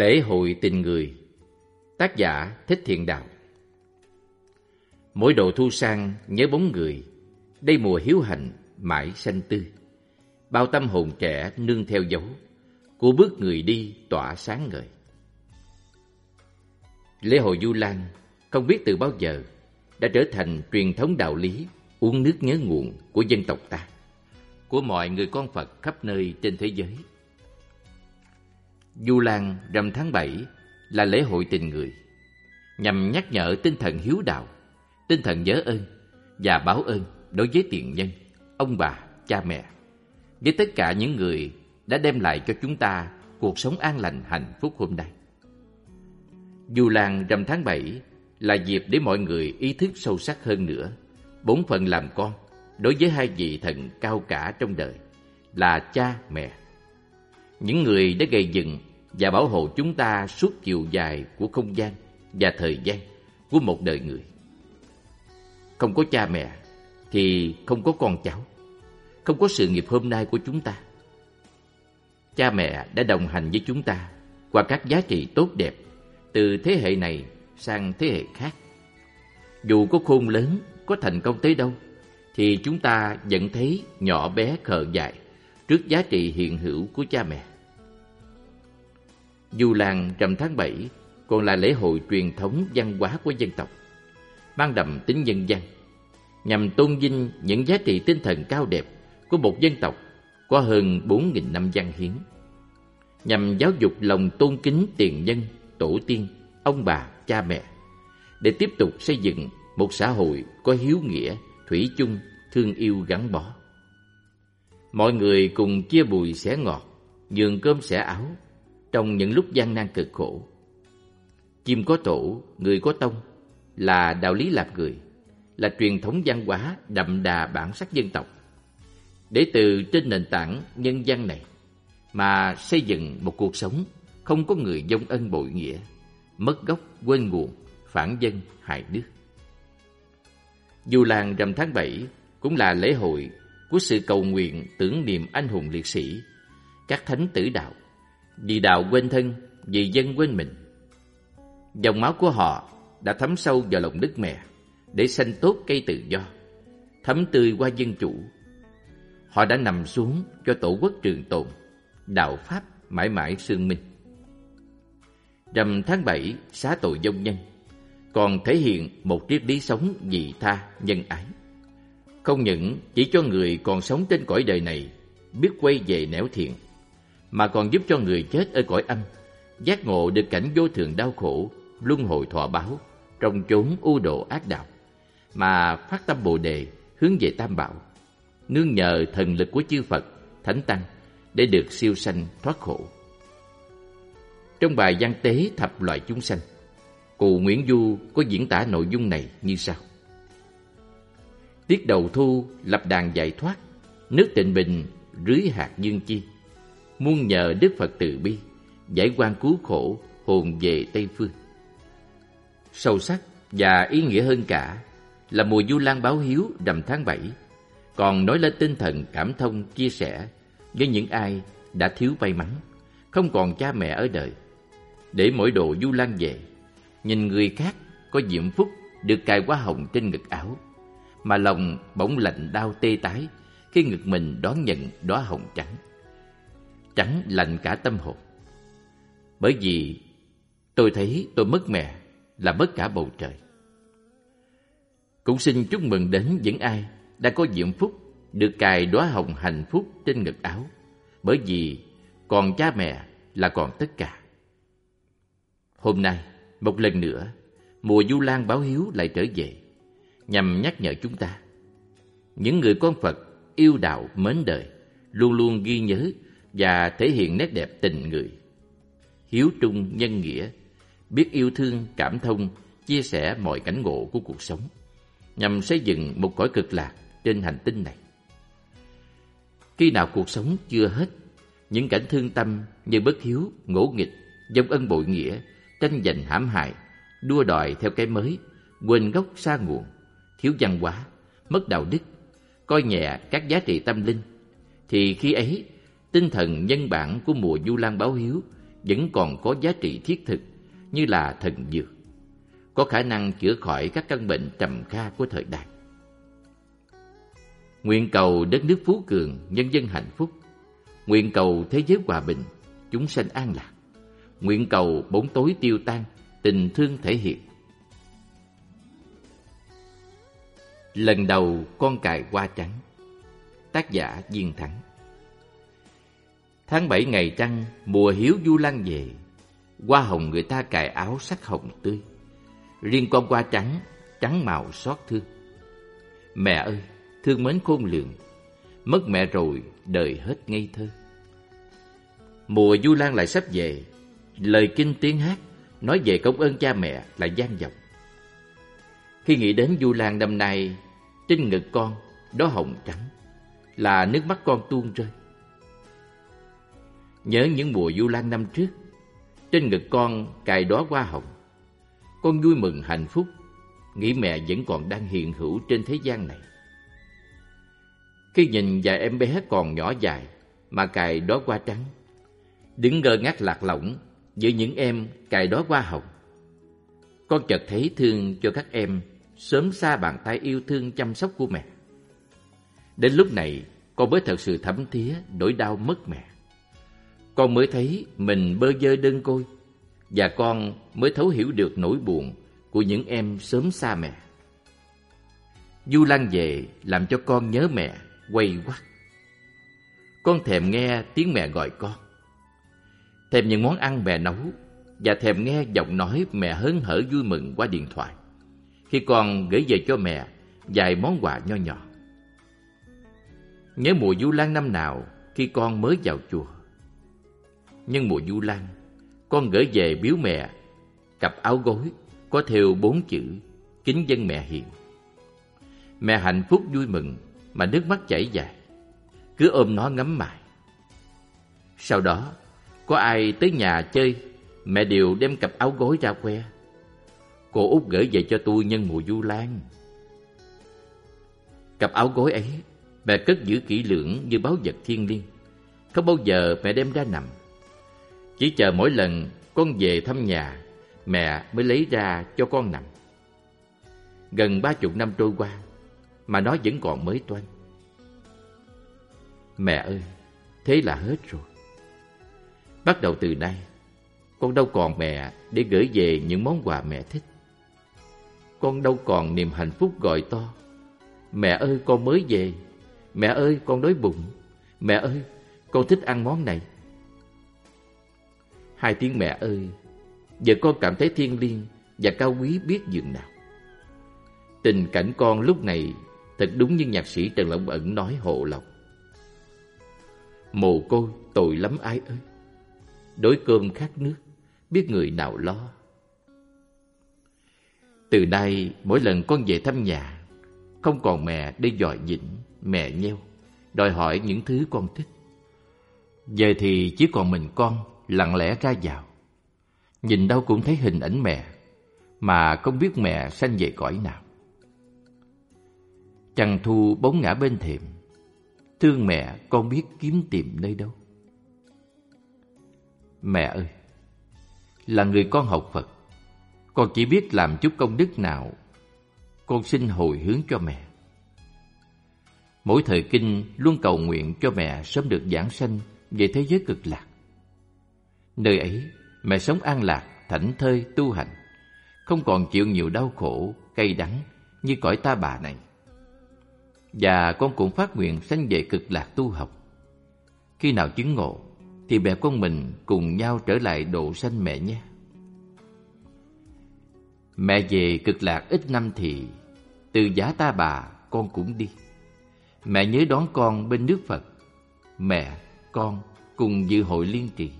Lễ hội tình người. Tác giả Thích Thiện Đạo. Mỗi độ thu sang nhớ bóng người Đây mùa hiếu hạnh mãi xanh tươi. Bao tâm hồn trẻ nương theo dấu Của bước người đi tỏa sáng ngời. Lễ hội Du Lan không biết từ bao giờ đã trở thành truyền thống đạo lý uống nước nhớ nguồn của dân tộc ta, của mọi người con Phật khắp nơi trên thế giới. Du Lan rằm tháng 7 là lễ hội tình người, nhằm nhắc nhở tinh thần hiếu đạo, tinh thần nhớ ơn và báo ơn đối với tiền nhân, ông bà, cha mẹ, với tất cả những người đã đem lại cho chúng ta cuộc sống an lành hạnh phúc hôm nay. Du Lan rằm tháng 7 là dịp để mọi người ý thức sâu sắc hơn nữa bổn phận làm con đối với hai vị thần cao cả trong đời là cha mẹ. Những người đã gây dựng và bảo hộ chúng ta suốt chiều dài của không gian và thời gian của một đời người. Không có cha mẹ thì không có con cháu, không có sự nghiệp hôm nay của chúng ta. Cha mẹ đã đồng hành với chúng ta qua các giá trị tốt đẹp từ thế hệ này sang thế hệ khác. Dù có khôn lớn, có thành công tới đâu, thì chúng ta vẫn thấy nhỏ bé khờ dại trước giá trị hiện hữu của cha mẹ. Dù làng rằm tháng 7 còn là lễ hội truyền thống văn hóa của dân tộc, mang đậm tính nhân dân, nhằm tôn vinh những giá trị tinh thần cao đẹp của một dân tộc có hơn 4.000 năm văn hiến, nhằm giáo dục lòng tôn kính tiền nhân, tổ tiên, ông bà, cha mẹ, để tiếp tục xây dựng một xã hội có hiếu nghĩa, thủy chung, thương yêu gắn bó. Mọi người cùng chia bùi xẻ ngọt, nhường cơm xẻ áo trong những lúc gian nan cực khổ. Chim có tổ, người có tông là đạo lý làm người, là truyền thống văn hóa đậm đà bản sắc dân tộc. Để từ trên nền tảng nhân văn này mà xây dựng một cuộc sống không có người dông ân bội nghĩa, mất gốc quên nguồn, phản dân hại nước. Dù làng rằm tháng 7 cũng là lễ hội của sự cầu nguyện tưởng niệm anh hùng liệt sĩ, các thánh tử đạo, vì đạo quên thân, vì dân quên mình. Dòng máu của họ đã thấm sâu vào lòng đất mẹ để sanh tốt cây tự do, thấm tươi qua dân chủ. Họ đã nằm xuống cho tổ quốc trường tồn, đạo Pháp mãi mãi sương minh. Rằm tháng 7 xá tội dông nhân còn thể hiện một triết lý sống dị tha, nhân ái. Không những chỉ cho người còn sống trên cõi đời này biết quay về nẻo thiện, mà còn giúp cho người chết ở cõi âm giác ngộ được cảnh vô thường đau khổ, luân hồi thọ báo trong chốn u độ ác đạo, mà phát tâm Bồ đề hướng về Tam Bảo, nương nhờ thần lực của chư Phật, Thánh Tăng để được siêu sanh thoát khổ. Trong bài văn tế thập loại chúng sanh, Cụ Nguyễn Du có diễn tả nội dung này như sau. Tiết đầu thu lập đàn giải thoát, nước tịnh bình rưới hạt dương chi. Muôn nhờ Đức Phật từ bi, giải quan cứu khổ, hồn về Tây Phương. Sâu sắc và ý nghĩa hơn cả là mùa du lan báo hiếu đầm tháng 7, còn nói lên tinh thần cảm thông chia sẻ với những ai đã thiếu may mắn, không còn cha mẹ ở đời, để mỗi độ du lan về nhìn người khác có diễm phúc được cài quá hồng trên ngực áo, mà lòng bỗng lạnh đau tê tái khi ngực mình đón nhận đóa hồng trắng. Trắng lạnh cả tâm hồn. Bởi vì tôi thấy tôi mất mẹ là mất cả bầu trời. Cũng xin chúc mừng đến những ai đã có diễm phúc được cài đóa hồng hạnh phúc trên ngực áo, bởi vì còn cha mẹ là còn tất cả. Hôm nay, một lần nữa, mùa du lan báo hiếu lại trở về, nhằm nhắc nhở chúng ta. Những người con Phật yêu đạo mến đời, luôn luôn ghi nhớ và thể hiện nét đẹp tình người. Hiếu trung nhân nghĩa, biết yêu thương, cảm thông, chia sẻ mọi cảnh ngộ của cuộc sống, nhằm xây dựng một cõi cực lạc trên hành tinh này. Khi nào cuộc sống chưa hết, những cảnh thương tâm như bất hiếu, ngỗ nghịch, dông ân bội nghĩa tranh giành hãm hại, đua đòi theo cái mới, quên gốc xa nguồn, thiếu văn hóa, mất đạo đức, coi nhẹ các giá trị tâm linh, thì khi ấy tinh thần nhân bản của mùa du lan báo hiếu vẫn còn có giá trị thiết thực như là thần dược, có khả năng chữa khỏi các căn bệnh trầm kha của thời đại. Nguyện cầu đất nước phú cường, nhân dân hạnh phúc. Nguyện cầu thế giới hòa bình, chúng sanh an lạc. Nguyện cầu bóng tối tiêu tan, tình thương thể hiện. Lần đầu con cài hoa trắng Tác giả Diên Thắng Tháng bảy ngày trăng, mùa hiếu du lan về. Hoa hồng người ta cài áo sắc hồng tươi. Riêng con hoa trắng, trắng màu xót thương. Mẹ ơi, thương mến khôn lường. Mất mẹ rồi, đời hết ngây thơ. Mùa du lan lại sắp về. Lời kinh tiếng hát Nói về công ơn cha mẹ là gian vọng. Khi nghĩ đến du lan năm nay Trên ngực con, đó hồng trắng Là nước mắt con tuôn rơi. Nhớ những mùa du lan năm trước, Trên ngực con cài đóa hoa hồng. Con vui mừng hạnh phúc, Nghĩ mẹ vẫn còn đang hiện hữu trên thế gian này. Khi nhìn vài em bé còn nhỏ dài Mà cài đóa hoa trắng, Đứng ngơ ngác lạc lõng Giữa những em cài đóa hoa hồng, Con chợt thấy thương cho các em Sớm xa bàn tay yêu thương chăm sóc của mẹ. Đến lúc này, Con mới thật sự thấm thía nỗi đau mất mẹ con mới thấy mình bơ vơ đơn côi và con mới thấu hiểu được nỗi buồn của những em sớm xa mẹ. Du Lan về làm cho con nhớ mẹ, quay quắt. Con thèm nghe tiếng mẹ gọi con. Thèm những món ăn mẹ nấu và thèm nghe giọng nói mẹ hớn hở vui mừng qua điện thoại. Khi con gửi về cho mẹ vài món quà nho nhỏ. Nhớ mùa Du Lan năm nào khi con mới vào chùa nhân mùa du lan, con gửi về biếu mẹ, cặp áo gối có thêu bốn chữ, kính dân mẹ hiền. Mẹ hạnh phúc vui mừng mà nước mắt chảy dài, cứ ôm nó ngắm mãi. Sau đó, có ai tới nhà chơi, mẹ đều đem cặp áo gối ra khoe cô út gửi về cho tôi nhân mùa du lan. Cặp áo gối ấy, mẹ cất giữ kỹ lưỡng như báu vật thiên liêng, không bao giờ mẹ đem ra nằm chỉ chờ mỗi lần con về thăm nhà, mẹ mới lấy ra cho con nằm. Gần ba chục năm trôi qua, mà nó vẫn còn mới toanh. Mẹ ơi, thế là hết rồi. Bắt đầu từ nay, con đâu còn mẹ để gửi về những món quà mẹ thích. Con đâu còn niềm hạnh phúc gọi to. Mẹ ơi, con mới về. Mẹ ơi, con đói bụng. Mẹ ơi, con thích ăn món này. Hai tiếng mẹ ơi, giờ con cảm thấy thiêng liêng và cao quý biết dường nào. Tình cảnh con lúc này thật đúng như nhạc sĩ Trần lộng Ẩn nói hộ lòng. Mồ côi tội lắm ai ơi, đối cơm khát nước, biết người nào lo. Từ nay, mỗi lần con về thăm nhà, không còn mẹ để dòi dĩnh, mẹ nheo, đòi hỏi những thứ con thích. Giờ thì chỉ còn mình con lặng lẽ ra vào. Nhìn đâu cũng thấy hình ảnh mẹ, mà không biết mẹ sanh về cõi nào. Chàng thu bóng ngã bên thềm, thương mẹ con biết kiếm tìm nơi đâu. Mẹ ơi, là người con học Phật, con chỉ biết làm chút công đức nào, con xin hồi hướng cho mẹ. Mỗi thời kinh luôn cầu nguyện cho mẹ sớm được giảng sanh về thế giới cực lạc. Nơi ấy, mẹ sống an lạc, thảnh thơi, tu hành, không còn chịu nhiều đau khổ, cay đắng như cõi ta bà này. Và con cũng phát nguyện sanh về cực lạc tu học. Khi nào chứng ngộ, thì mẹ con mình cùng nhau trở lại độ sanh mẹ nhé. Mẹ về cực lạc ít năm thì từ giá ta bà con cũng đi. Mẹ nhớ đón con bên nước Phật. Mẹ, con cùng dự hội liên trì.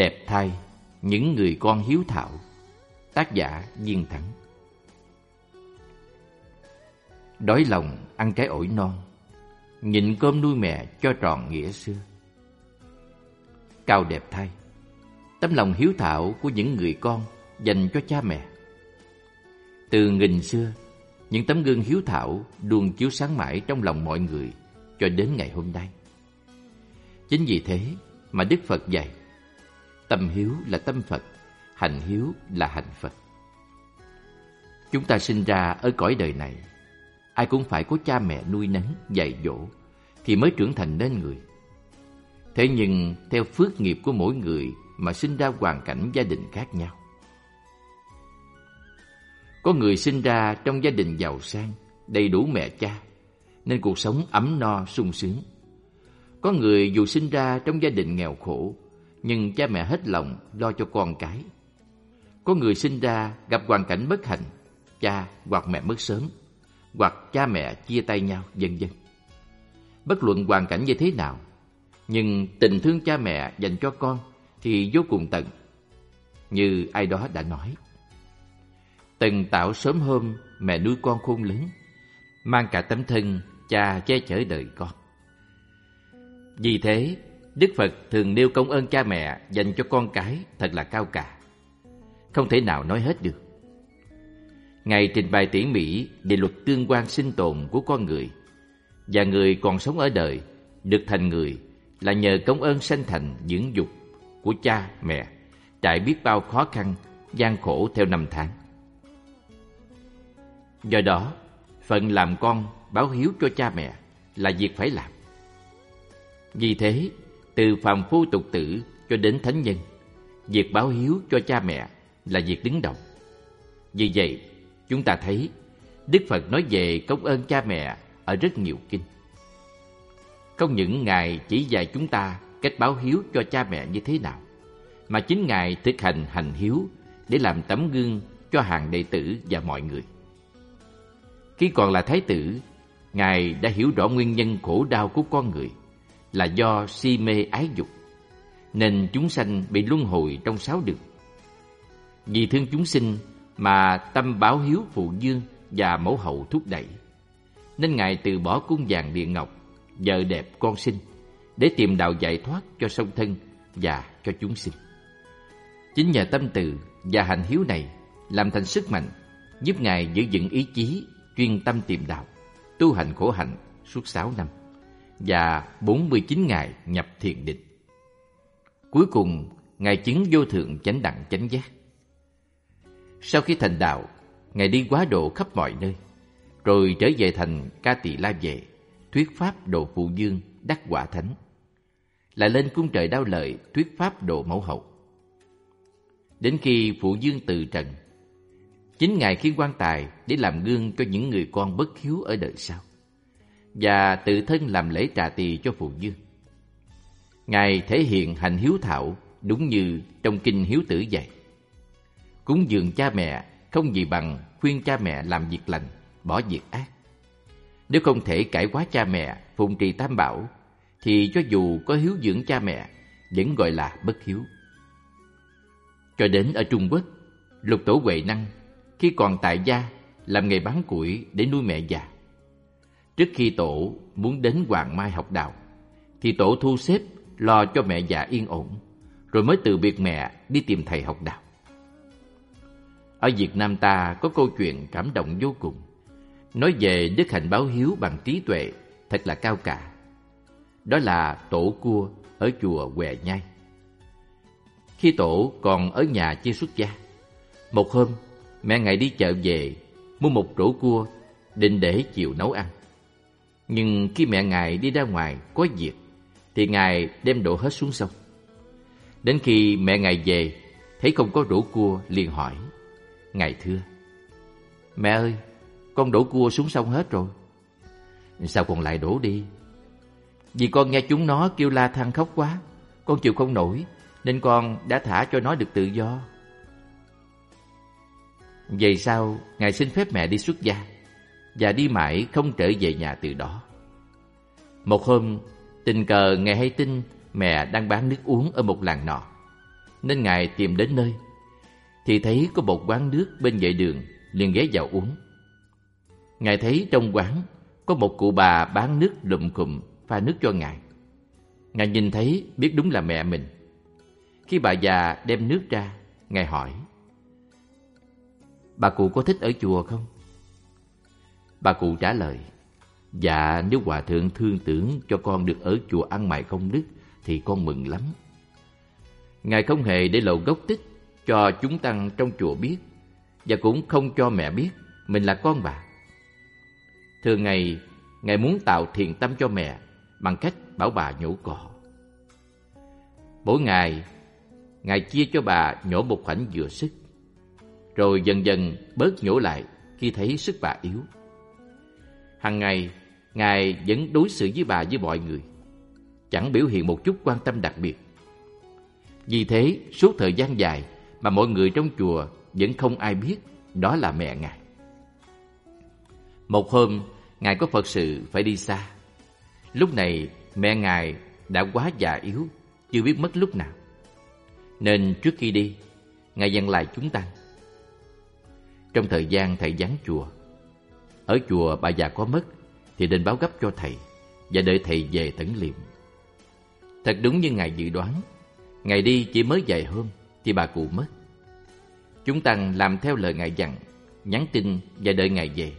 Đẹp thay, những người con hiếu thảo. Tác giả Diên Thắng. Đói lòng ăn trái ổi non Nhịn cơm nuôi mẹ cho tròn nghĩa xưa. Cao đẹp thay Tấm lòng hiếu thảo của những người con dành cho cha mẹ. Từ nghìn xưa Những tấm gương hiếu thảo luôn chiếu sáng mãi trong lòng mọi người Cho đến ngày hôm nay. Chính vì thế mà Đức Phật dạy Tâm hiếu là tâm Phật Hành hiếu là hành Phật. Chúng ta sinh ra ở cõi đời này Ai cũng phải có cha mẹ nuôi nấng, dạy dỗ Thì mới trưởng thành nên người. Thế nhưng theo phước nghiệp của mỗi người Mà sinh ra hoàn cảnh gia đình khác nhau. Có người sinh ra trong gia đình giàu sang Đầy đủ mẹ cha Nên cuộc sống ấm no sung sướng. Có người dù sinh ra trong gia đình nghèo khổ nhưng cha mẹ hết lòng lo cho con cái Có người sinh ra gặp hoàn cảnh bất hạnh Cha hoặc mẹ mất sớm hoặc cha mẹ chia tay nhau, vân vân. Bất luận hoàn cảnh như thế nào, nhưng tình thương cha mẹ dành cho con thì vô cùng tận. Như ai đó đã nói. Tần tạo sớm hôm mẹ nuôi con khôn lớn, mang cả tấm thân cha che chở đời con. Vì thế, Đức Phật thường nêu công ơn cha mẹ dành cho con cái thật là cao cả. Không thể nào nói hết được. Ngài trình bày tỉ mỉ về luật tương quan sinh tồn của con người và người còn sống ở đời được thành người là nhờ công ơn sanh thành dưỡng dục của cha mẹ trải biết bao khó khăn, gian khổ theo năm tháng do đó, phận làm con báo hiếu cho cha mẹ là việc phải làm vì thế từ phàm phu tục tử cho đến thánh nhân việc báo hiếu cho cha mẹ là việc đứng đầu vì vậy Chúng ta thấy Đức Phật nói về công ơn cha mẹ ở rất nhiều kinh. Không những Ngài chỉ dạy chúng ta cách báo hiếu cho cha mẹ như thế nào, mà chính Ngài thực hành hành hiếu để làm tấm gương cho hàng đệ tử và mọi người. Khi còn là thái tử, Ngài đã hiểu rõ nguyên nhân khổ đau của con người là do si mê ái dục, nên chúng sanh bị luân hồi trong sáu đường. Vì thương chúng sinh mà tâm báo hiếu phụ dương và mẫu hậu thúc đẩy. Nên Ngài từ bỏ cung vàng điện ngọc, vợ đẹp con sinh, để tìm đạo giải thoát cho song thân và cho chúng sinh. Chính nhờ tâm từ và hành hiếu này làm thành sức mạnh, giúp Ngài giữ vững ý chí, chuyên tâm tìm đạo, tu hành khổ hạnh suốt sáu năm và bốn mươi chín ngày nhập thiền định. Cuối cùng, Ngài chứng vô thượng chánh đẳng chánh giác. Sau khi thành đạo, Ngài đi quá độ khắp mọi nơi, rồi trở về thành Ca Tỳ La Vệ, thuyết pháp độ phụ dương, đắc quả thánh. Lại lên cung trời đao lợi, thuyết pháp độ mẫu hậu. Đến khi phụ dương từ trần, chính Ngài khiến quan tài để làm gương cho những người con bất hiếu ở đời sau, và tự thân làm lễ trà tỳ cho phụ dương. Ngài thể hiện hành hiếu thảo đúng như trong kinh hiếu tử dạy. Cúng dường cha mẹ không gì bằng khuyên cha mẹ làm việc lành, bỏ việc ác. Nếu không thể cải quá cha mẹ, phụng trì tam bảo, thì cho dù có hiếu dưỡng cha mẹ, vẫn gọi là bất hiếu. Cho đến ở Trung Quốc, lục tổ Huệ Năng, khi còn tại gia, làm nghề bán củi để nuôi mẹ già. Trước khi tổ muốn đến Hoàng Mai học đạo, thì tổ thu xếp lo cho mẹ già yên ổn, rồi mới từ biệt mẹ đi tìm thầy học đạo. Ở Việt Nam ta có câu chuyện cảm động vô cùng. Nói về đức hạnh báo hiếu bằng trí tuệ thật là cao cả. Đó là tổ cua ở chùa Què Nhai. Khi tổ còn ở nhà chưa xuất gia, một hôm mẹ ngài đi chợ về mua một rổ cua định để chiều nấu ăn. Nhưng khi mẹ ngài đi ra ngoài có việc, thì ngài đem đổ hết xuống sông. Đến khi mẹ ngài về, thấy không có rổ cua, liền hỏi, Ngài thưa, Mẹ ơi, Con đổ cua xuống sông hết rồi. Sao còn lại đổ đi? Vì con nghe chúng nó kêu la than khóc quá, Con chịu không nổi, Nên con đã thả cho nó được tự do. Vậy sao Ngài xin phép mẹ đi xuất gia. Và đi mãi không trở về nhà từ đó Một hôm Tình cờ nghe hay tin Mẹ đang bán nước uống ở một làng nọ nên Ngài tìm đến nơi. Thì thấy có một quán nước bên vệ đường, liền ghé vào uống. Ngài thấy trong quán có một cụ bà bán nước lụm cụm pha nước cho Ngài. Ngài nhìn thấy biết đúng là mẹ mình. Khi bà già đem nước ra, Ngài hỏi Bà cụ có thích ở chùa không? Bà cụ trả lời Dạ nếu hòa thượng thương tưởng cho con được ở chùa ăn mày không đức Thì con mừng lắm. Ngài không hề để lộ gốc tích cho chúng tăng trong chùa biết, Và cũng không cho mẹ biết mình là con bà. Thường ngày Ngài muốn tạo thiện tâm cho mẹ Bằng cách bảo bà nhổ cỏ. Mỗi ngày, Ngài chia cho bà nhổ một khoảnh vừa sức Rồi dần dần bớt nhổ lại khi thấy sức bà yếu. Hằng ngày, Ngài vẫn đối xử với bà với mọi người. Chẳng biểu hiện một chút quan tâm đặc biệt. Vì thế, suốt thời gian dài Mà mọi người trong chùa vẫn không ai biết Đó là mẹ Ngài. Một hôm, Ngài có Phật sự phải đi xa. Lúc này, mẹ Ngài đã quá già yếu, Chưa biết mất lúc nào. Nên trước khi đi, Ngài dặn lại chúng tăng Trong thời gian thầy vắng chùa ở chùa bà già có mất, Thì nên báo gấp cho thầy, Và đợi thầy về tẩn liệm. Thật đúng như Ngài dự đoán, Ngài đi chỉ mới vài hôm, Thì bà cụ mất. Chúng tăng làm theo lời Ngài dặn, Nhắn tin và đợi Ngài về.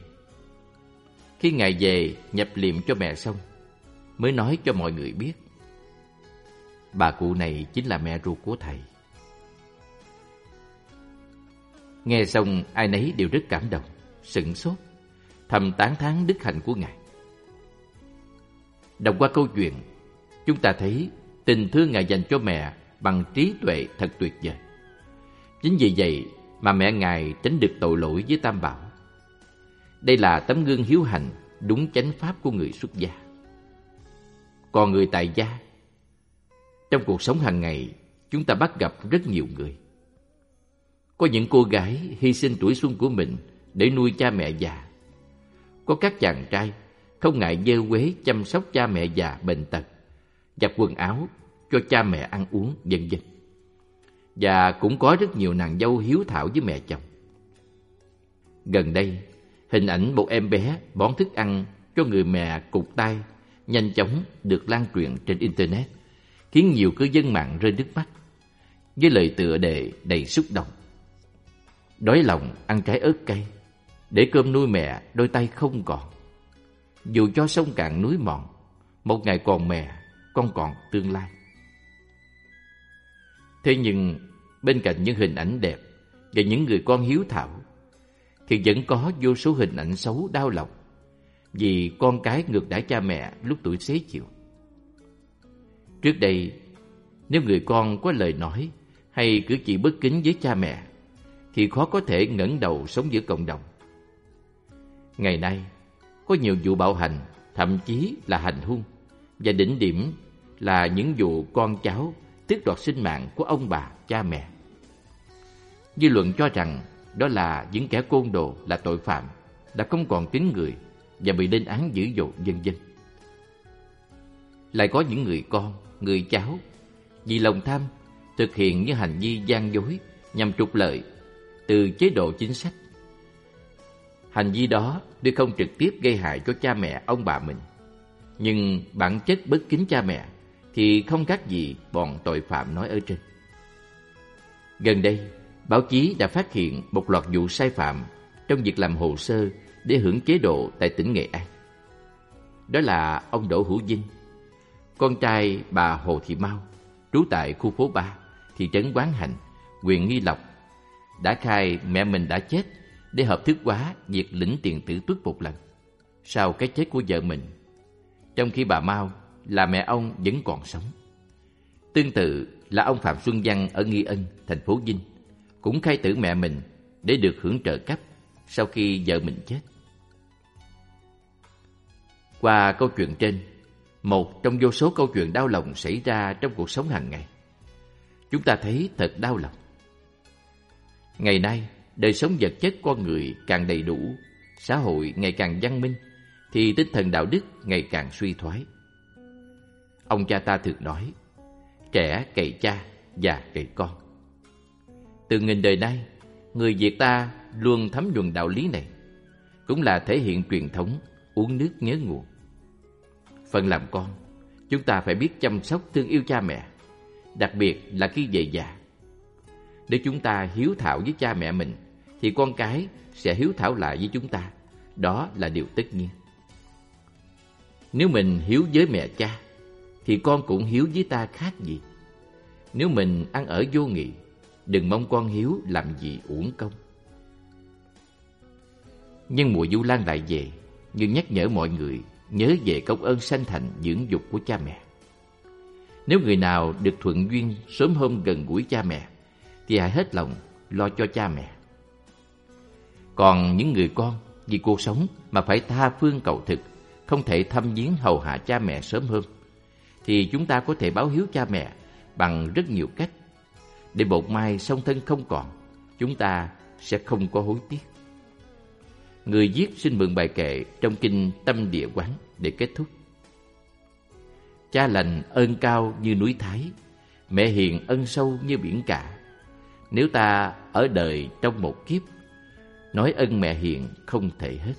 Khi Ngài về, nhập liệm cho mẹ xong, Mới nói cho mọi người biết, Bà cụ này chính là mẹ ruột của thầy. Nghe xong, ai nấy đều rất cảm động, Sửng sốt. Thầm tán thán đức hạnh của Ngài Đọc qua câu chuyện Chúng ta thấy tình thương Ngài dành cho mẹ Bằng trí tuệ thật tuyệt vời Chính vì vậy mà mẹ Ngài tránh được tội lỗi với Tam Bảo đây là tấm gương hiếu hành, đúng chánh pháp của người xuất gia. Còn người tại gia, trong cuộc sống hàng ngày, chúng ta bắt gặp rất nhiều người. Có những cô gái hy sinh tuổi xuân của mình để nuôi cha mẹ già. Có các chàng trai không ngại dơ quế chăm sóc cha mẹ già bệnh tật, giặt quần áo cho cha mẹ ăn uống, vân vân. Và cũng có rất nhiều nàng dâu hiếu thảo với mẹ chồng. Gần đây, Hình ảnh một em bé bón thức ăn cho người mẹ cục tay nhanh chóng được lan truyền trên Internet, khiến nhiều cư dân mạng rơi nước mắt, với lời tựa đề đầy xúc động. Đói lòng ăn trái ớt cay, để cơm nuôi mẹ đôi tay không còn. Dù cho sông cạn núi mòn, một ngày còn mẹ, con còn tương lai. Thế nhưng, bên cạnh những hình ảnh đẹp và những người con hiếu thảo thì vẫn có vô số hình ảnh xấu đau lòng vì con cái ngược đãi cha mẹ lúc tuổi xế chiều. Trước đây, nếu người con có lời nói hay cử chỉ bất kính với cha mẹ thì khó có thể ngẩng đầu sống giữa cộng đồng. Ngày nay, có nhiều vụ bạo hành, thậm chí là hành hung và đỉnh điểm là những vụ con cháu tước đoạt sinh mạng của ông bà, cha mẹ. Dư luận cho rằng đó là những kẻ côn đồ, là tội phạm, đã không còn tính người và bị lên án dữ dội vân vân. Lại có những người con, người cháu vì lòng tham thực hiện những hành vi gian dối nhằm trục lợi từ chế độ chính sách. Hành vi đó tuy không trực tiếp gây hại cho cha mẹ ông bà mình, nhưng bản chất bất kính cha mẹ thì không khác gì bọn tội phạm nói ở trên. Gần đây, báo chí đã phát hiện một loạt vụ sai phạm trong việc làm hồ sơ để hưởng chế độ tại tỉnh Nghệ An. Đó là ông Đỗ Hữu Vinh, con trai bà Hồ Thị Mau, trú tại khu phố 3, thị trấn Quán Hành, huyện Nghi Lộc, đã khai mẹ mình đã chết để hợp thức hóa việc lĩnh tiền tử tuất một lần sau cái chết của vợ mình, trong khi bà Mao là mẹ ông vẫn còn sống. Tương tự là ông Phạm Xuân Văn ở Nghi Ân, thành phố Vinh, cũng khai tử mẹ mình để được hưởng trợ cấp sau khi vợ mình chết. Qua câu chuyện trên, một trong vô số câu chuyện đau lòng xảy ra trong cuộc sống hàng ngày, chúng ta thấy thật đau lòng. Ngày nay, đời sống vật chất con người càng đầy đủ, xã hội ngày càng văn minh, thì tinh thần đạo đức ngày càng suy thoái. Ông cha ta thường nói, trẻ cậy cha, già cậy con. Từ nghìn đời nay, người Việt ta luôn thấm nhuần đạo lý này, cũng là thể hiện truyền thống uống nước nhớ nguồn. Phần làm con, chúng ta phải biết chăm sóc thương yêu cha mẹ, đặc biệt là khi về già. Nếu chúng ta hiếu thảo với cha mẹ mình, thì con cái sẽ hiếu thảo lại với chúng ta. Đó là điều tất nhiên. Nếu mình hiếu với mẹ cha, thì con cũng hiếu với ta khác gì. Nếu mình ăn ở vô nghị, đừng mong con hiếu làm gì uổng công. Nhưng mùa du lan lại về, nhưng nhắc nhở mọi người nhớ về công ơn sanh thành dưỡng dục của cha mẹ. Nếu người nào được thuận duyên sớm hôm gần gũi cha mẹ, thì hãy hết lòng lo cho cha mẹ. Còn những người con vì cuộc sống mà phải tha phương cầu thực, không thể thăm viếng hầu hạ cha mẹ sớm hơn, thì chúng ta có thể báo hiếu cha mẹ bằng rất nhiều cách. Để một mai song thân không còn, chúng ta sẽ không có hối tiếc. Người viết xin mượn bài kệ trong kinh Tâm Địa Quán để kết thúc. Cha lành ơn cao như núi Thái, mẹ hiền ân sâu như biển cả. Nếu ta ở đời trong một kiếp, nói ân mẹ hiền không thể hết.